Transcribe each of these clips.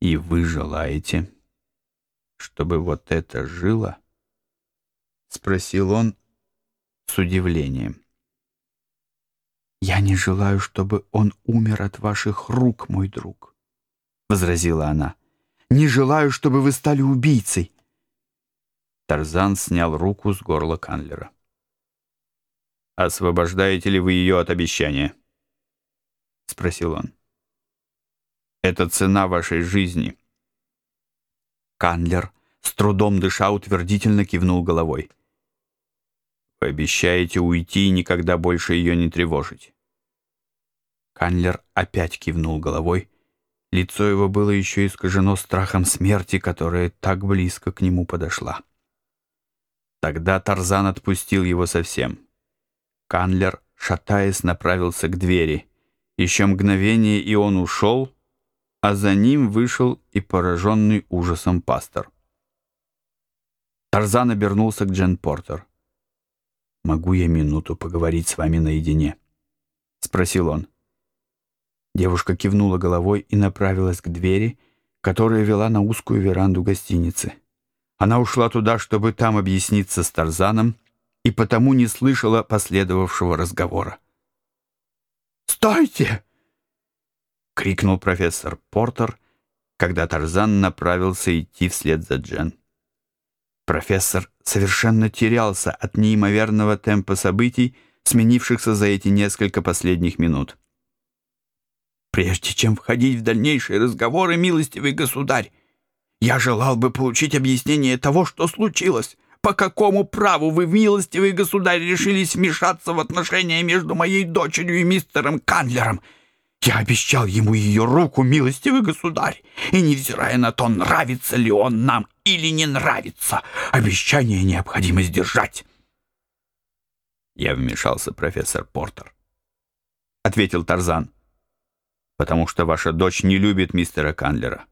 И вы желаете, чтобы вот это жило? Спросил он с удивлением. «Я не желаю, чтобы он умер от ваших рук, мой друг», — возразила она. «Не желаю, чтобы вы стали убийцей». Тарзан снял руку с горла Канлера. «Освобождаете ли вы ее от обещания?» — спросил он. «Это цена вашей жизни». Канлер, с трудом дыша, утвердительно кивнул головой. «Вы обещаете уйти и никогда больше ее не тревожить». Канлер опять кивнул головой. Лицо его было еще искажено страхом смерти, которая так близко к нему подошла. Тогда Тарзан отпустил его совсем. Канлер, шатаясь, направился к двери. Еще мгновение, и он ушел, а за ним вышел и пораженный ужасом пастор. Тарзан обернулся к Джен Портер. «Могу я минуту поговорить с вами наедине?» — спросил он. Девушка кивнула головой и направилась к двери, которая вела на узкую веранду гостиницы. Она ушла туда, чтобы там объясниться с Тарзаном, и потому не слышала последовавшего разговора. «Стойте!» — крикнул профессор Портер, когда Тарзан направился идти вслед за Джен. Профессор совершенно терялся от неимоверного темпа событий, сменившихся за эти несколько последних минут. «Прежде чем входить в дальнейшие разговоры, милостивый государь, я желал бы получить объяснение того, что случилось. По какому праву вы, милостивый государь, решились вмешаться в отношения между моей дочерью и мистером Кандлером? Я обещал ему ее руку, милостивый государь, и, невзирая на то, нравится ли он нам или не нравится, обещание необходимо сдержать. Я вмешался, профессор Портер, — ответил Тарзан, — потому что ваша дочь не любит мистера Кандлера.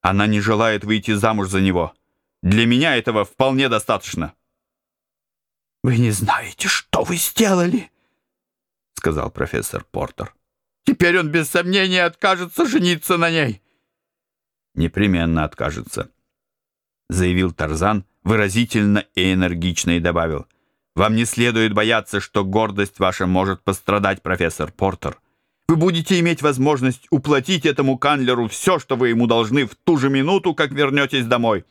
Она не желает выйти замуж за него. Для меня этого вполне достаточно. «Вы не знаете, что вы сделали», — сказал профессор Портер. «Теперь он без сомнения откажется жениться на ней». «Непременно откажется», — заявил Тарзан выразительно и энергично и добавил. «Вам не следует бояться, что гордость ваша может пострадать, профессор Портер. Вы будете иметь возможность уплатить этому канлеру все, что вы ему должны в ту же минуту, как вернетесь домой».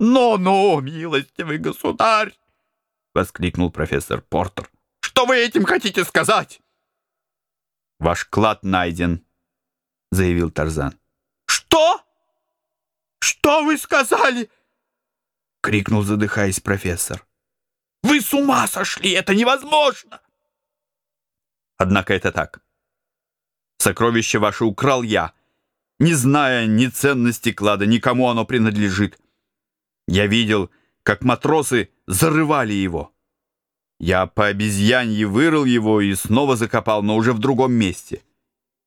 «Ну-ну, милостивый государь!» — воскликнул профессор Портер. «Что вы этим хотите сказать?» «Ваш клад найден», — заявил Тарзан. «Что? Что вы сказали?» — крикнул, задыхаясь профессор. «Вы с ума сошли! Это невозможно!» «Однако это так. Сокровище ваше украл я, не зная ни ценности клада, ни кому оно принадлежит. Я видел, как матросы зарывали его. Я по обезьянье вырыл его и снова закопал, но уже в другом месте.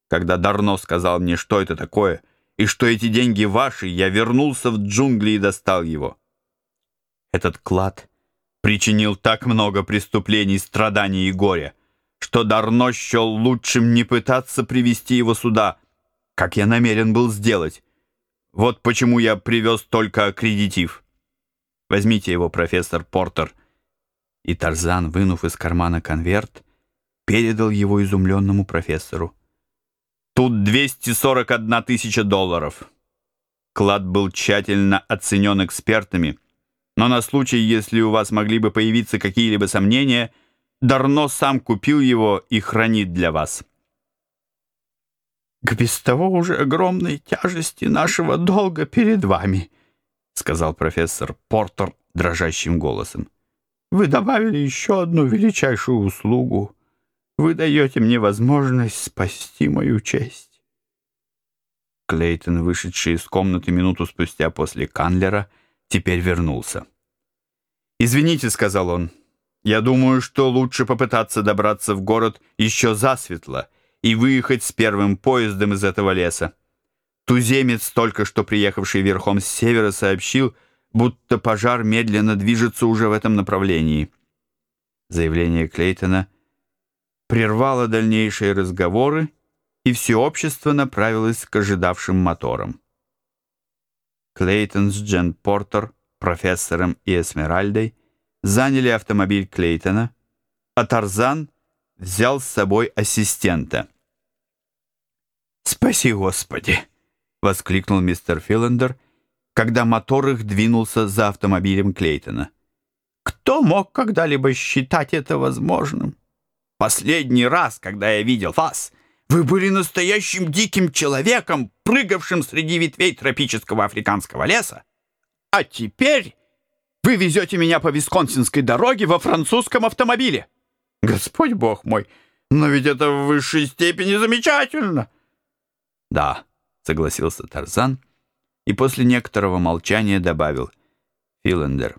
Когда Дарно сказал мне, что это такое, и что эти деньги ваши, я вернулся в джунгли и достал его. Этот клад причинил так много преступлений, страданий и горя, что Дарно счел лучшим не пытаться привести его сюда, как я намерен был сделать. Вот почему я привез только аккредитив. Возьмите его, профессор Портер». И Тарзан, вынув из кармана конверт, передал его изумленному профессору. «Тут 241 тысяча долларов». Клад был тщательно оценен экспертами, но на случай, если у вас могли бы появиться какие-либо сомнения, Дарно сам купил его и хранит для вас. «К без того уже огромной тяжести нашего долга перед вами», сказал профессор Портер дрожащим голосом. «Вы добавили еще одну величайшую услугу. Вы даете мне возможность спасти мою честь». Клейтон, вышедший из комнаты минуту спустя после Канлера, теперь вернулся. «Извините», — сказал он, — «я думаю, что лучше попытаться добраться в город еще засветло и выехать с первым поездом из этого леса. Туземец, только что приехавший верхом с севера, сообщил, будто пожар медленно движется уже в этом направлении. Заявление Клейтона прервало дальнейшие разговоры, и все общество направилось к ожидавшим моторам. Клейтон с Джен Портер, профессором и Эсмеральдой заняли автомобиль Клейтона, а Тарзан взял с собой ассистента. «Спаси Господи!» — воскликнул мистер Филлендер, когда мотор их двинулся за автомобилем Клейтона. «Кто мог когда-либо считать это возможным? Последний раз, когда я видел вас, вы были настоящим диким человеком, прыгавшим среди ветвей тропического африканского леса. А теперь вы везете меня по Висконсинской дороге во французском автомобиле. Господь бог мой, но ведь это в высшей степени замечательно. Да, согласился Тарзан и после некоторого молчания добавил. Филендер,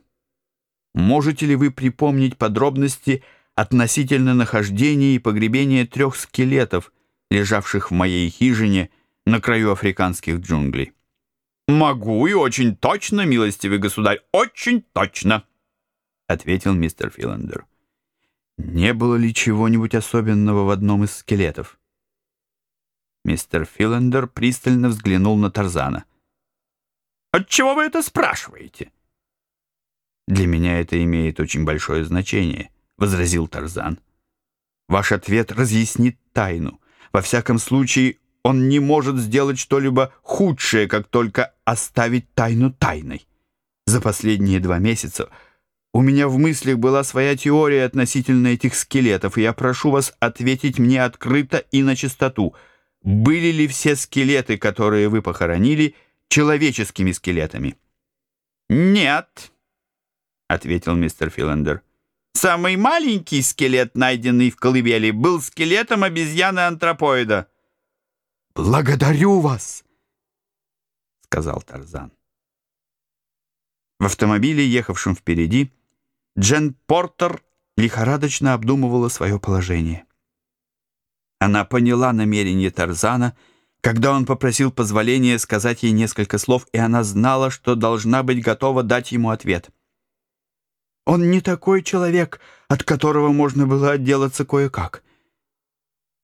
можете ли вы припомнить подробности относительно нахождения и погребения трех скелетов, лежавших в моей хижине на краю африканских джунглей. «Могу и очень точно, милостивый государь, очень точно!» — ответил мистер Филандер. «Не было ли чего-нибудь особенного в одном из скелетов?» Мистер Филандер пристально взглянул на Тарзана. «Отчего вы это спрашиваете?» «Для меня это имеет очень большое значение», — возразил Тарзан. «Ваш ответ разъяснит тайну. Во всяком случае, он не может сделать что-либо худшее, как только оставить тайну тайной. За последние два месяца у меня в мыслях была своя теория относительно этих скелетов, и я прошу вас ответить мне открыто и на чистоту. Были ли все скелеты, которые вы похоронили, человеческими скелетами? «Нет», — ответил мистер Филлендер. Самый маленький скелет, найденный в колыбели, был скелетом обезьяны-антропоида. «Благодарю вас!» — сказал Тарзан. В автомобиле, ехавшем впереди, Джен Портер лихорадочно обдумывала свое положение. Она поняла намерение Тарзана, когда он попросил позволения сказать ей несколько слов, и она знала, что должна быть готова дать ему ответ — он не такой человек, от которого можно было отделаться кое-как.